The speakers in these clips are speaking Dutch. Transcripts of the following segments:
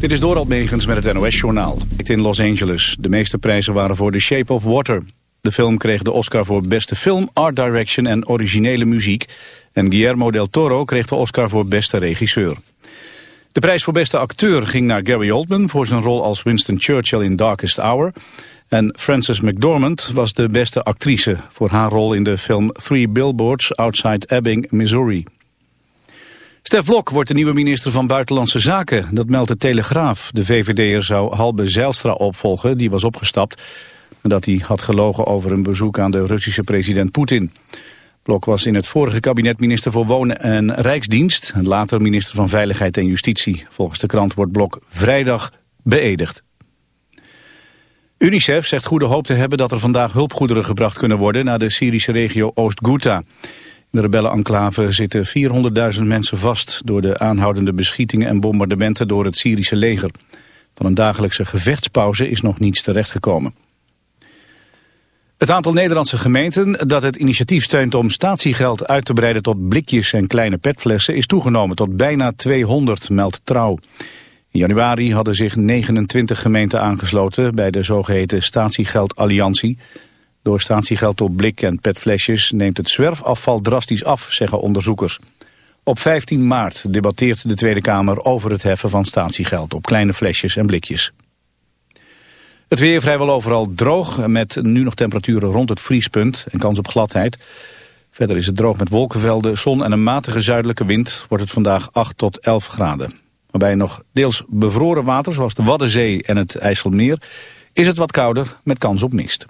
Dit is Dorald Megens met het NOS-journaal. In Los Angeles. De meeste prijzen waren voor The Shape of Water. De film kreeg de Oscar voor beste film, art direction en originele muziek. En Guillermo del Toro kreeg de Oscar voor beste regisseur. De prijs voor beste acteur ging naar Gary Oldman... voor zijn rol als Winston Churchill in Darkest Hour. En Frances McDormand was de beste actrice... voor haar rol in de film Three Billboards Outside Ebbing, Missouri. Stef Blok wordt de nieuwe minister van Buitenlandse Zaken. Dat meldt de Telegraaf. De VVD'er zou Halbe Zijlstra opvolgen, die was opgestapt... nadat hij had gelogen over een bezoek aan de Russische president Poetin. Blok was in het vorige kabinet minister voor Wonen en Rijksdienst... en later minister van Veiligheid en Justitie. Volgens de krant wordt Blok vrijdag beëdigd. UNICEF zegt goede hoop te hebben dat er vandaag hulpgoederen gebracht kunnen worden... naar de Syrische regio Oost-Ghouta... De rebellenenclave zitten 400.000 mensen vast... door de aanhoudende beschietingen en bombardementen door het Syrische leger. Van een dagelijkse gevechtspauze is nog niets terechtgekomen. Het aantal Nederlandse gemeenten dat het initiatief steunt om statiegeld uit te breiden tot blikjes en kleine petflessen is toegenomen tot bijna 200, meldt Trouw. In januari hadden zich 29 gemeenten aangesloten bij de zogeheten statiegeldalliantie. Door statiegeld op blik en petflesjes neemt het zwerfafval drastisch af, zeggen onderzoekers. Op 15 maart debatteert de Tweede Kamer over het heffen van statiegeld op kleine flesjes en blikjes. Het weer vrijwel overal droog, met nu nog temperaturen rond het vriespunt en kans op gladheid. Verder is het droog met wolkenvelden, zon en een matige zuidelijke wind wordt het vandaag 8 tot 11 graden. Waarbij nog deels bevroren water, zoals de Waddenzee en het IJsselmeer, is het wat kouder met kans op mist.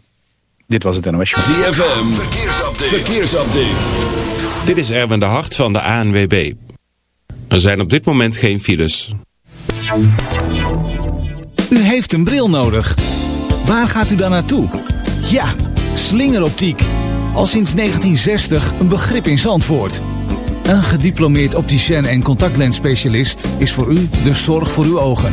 Dit was het NOS Show. ZFM, verkeersupdate. verkeersupdate. Dit is Erwin de Hart van de ANWB. Er zijn op dit moment geen files. U heeft een bril nodig. Waar gaat u dan naartoe? Ja, slingeroptiek. Al sinds 1960 een begrip in Zandvoort. Een gediplomeerd opticien en contactlensspecialist is voor u de zorg voor uw ogen.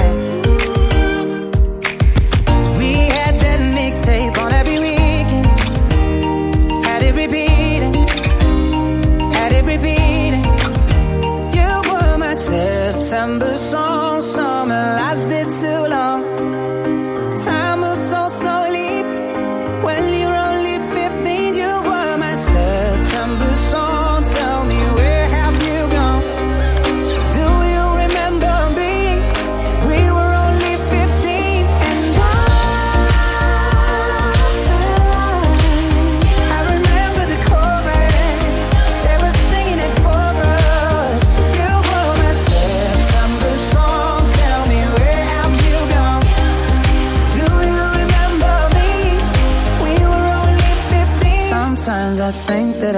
December song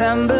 December.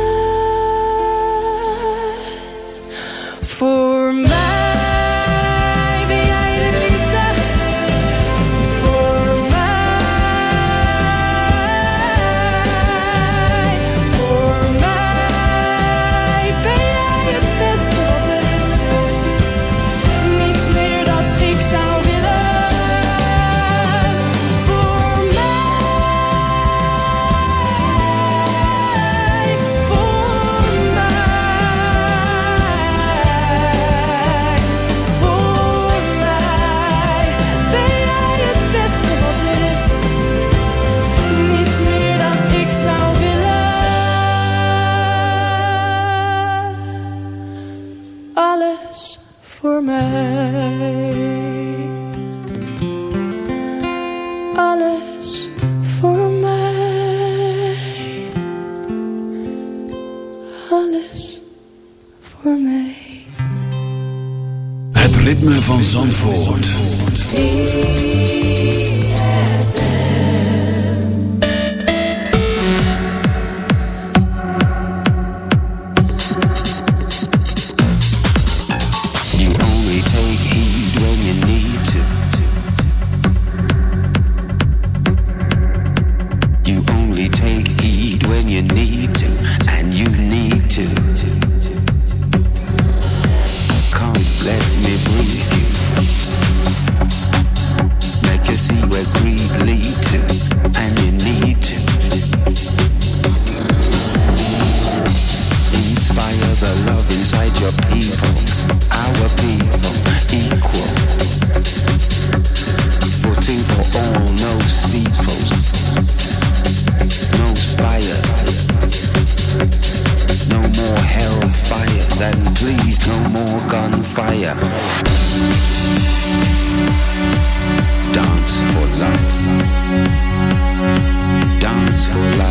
More gunfire. Dance for life. Dance for life.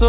so